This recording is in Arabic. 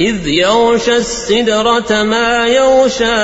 إذ يغشى السدرة ما يغشى